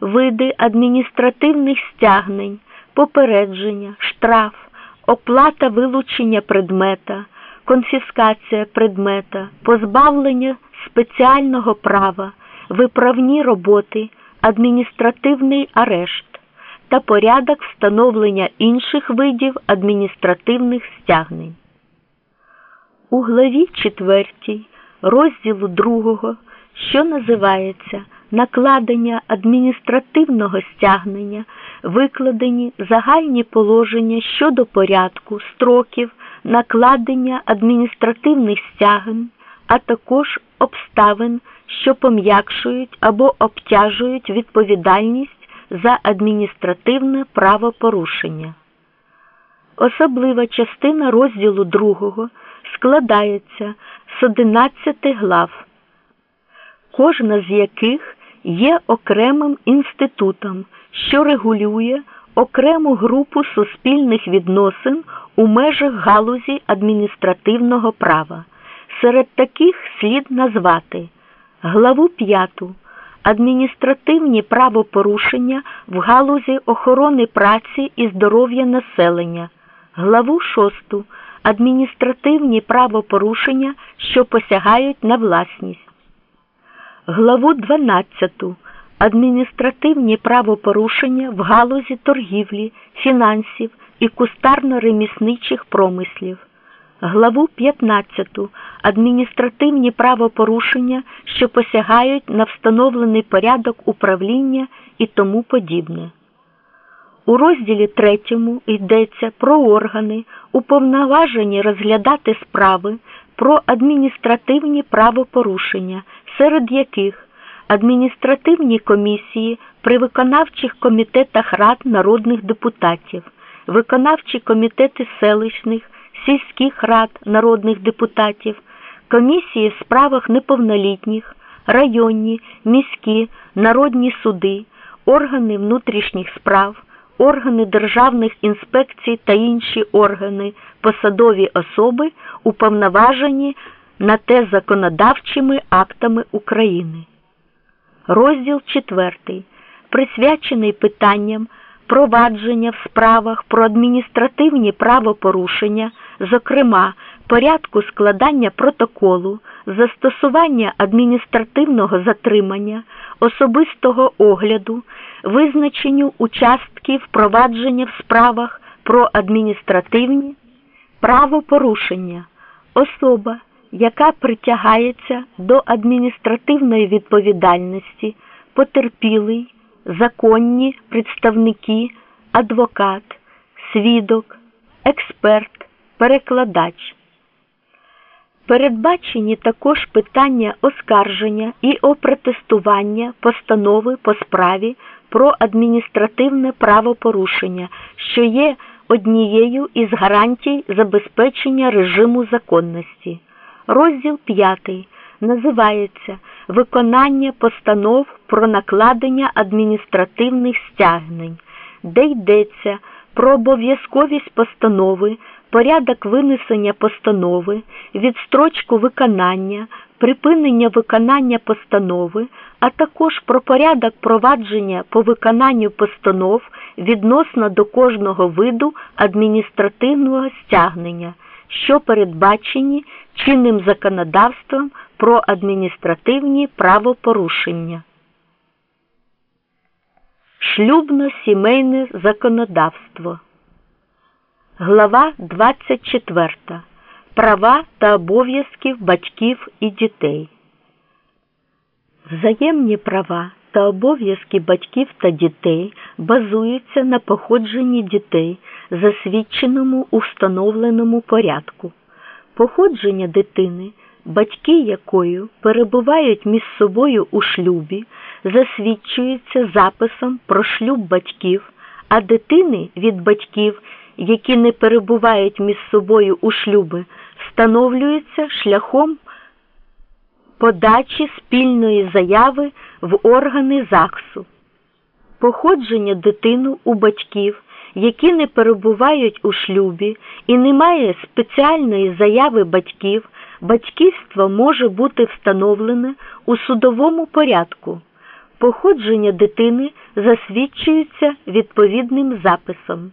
види адміністративних стягнень, попередження, штраф, оплата вилучення предмета, конфіскація предмета, позбавлення спеціального права, виправні роботи, адміністративний арешт та порядок встановлення інших видів адміністративних стягнень. У главі 4 розділу 2, що називається накладення адміністративного стягнення, викладені загальні положення щодо порядку, строків, накладення адміністративних стягнень, а також обставин, що пом'якшують або обтяжують відповідальність за адміністративне правопорушення. Особлива частина розділу 2 складається з 11 глав, кожна з яких є окремим інститутом, що регулює окрему групу суспільних відносин у межах галузі адміністративного права. Серед таких слід назвати главу 5 адміністративні правопорушення в галузі охорони праці і здоров'я населення, главу 6 адміністративні правопорушення, що посягають на власність, главу 12 адміністративні правопорушення в галузі торгівлі, фінансів і кустарно-ремісничих промислів. Главу 15 адміністративні правопорушення, що посягають на встановлений порядок управління і тому подібне. У розділі 3 йдеться про органи, уповноважені розглядати справи про адміністративні правопорушення, серед яких адміністративні комісії при виконавчих комітетах рад народних депутатів, виконавчі комітети селищних сільських рад народних депутатів, комісії в справах неповнолітніх, районні, міські, народні суди, органи внутрішніх справ, органи державних інспекцій та інші органи, посадові особи, уповноважені на те законодавчими актами України. Розділ 4. Присвячений питанням провадження в справах про адміністративні правопорушення, зокрема порядку складання протоколу, застосування адміністративного затримання, особистого огляду, визначенню участків провадження в справах про адміністративні правопорушення, особа, яка притягається до адміністративної відповідальності, потерпілий законні представники, адвокат, свідок, експерт, перекладач. Передбачені також питання оскарження і опротестування постанови по справі про адміністративне правопорушення, що є однією із гарантій забезпечення режиму законності. Розділ 5 називається виконання постанов про накладення адміністративних стягнень, де йдеться про обов'язковість постанови, порядок винесення постанови, відстрочку виконання, припинення виконання постанови, а також про порядок провадження по виконанню постанов відносно до кожного виду адміністративного стягнення, що передбачені чинним законодавством про адміністративні правопорушення. Шлюбно-сімейне законодавство. Глава 24. Права та обов'язків батьків і дітей. Взаємні права та обов'язки батьків та дітей базуються на походженні дітей, засвідченому у встановленому порядку. Походження дитини батьки якою перебувають між собою у шлюбі, засвідчуються записом про шлюб батьків, а дитини від батьків, які не перебувають між собою у шлюби, встановлюються шляхом подачі спільної заяви в органи ЗАГСу. Походження дитину у батьків, які не перебувають у шлюбі і немає спеціальної заяви батьків батьківство може бути встановлене у судовому порядку. Походження дитини засвідчуються відповідним записом.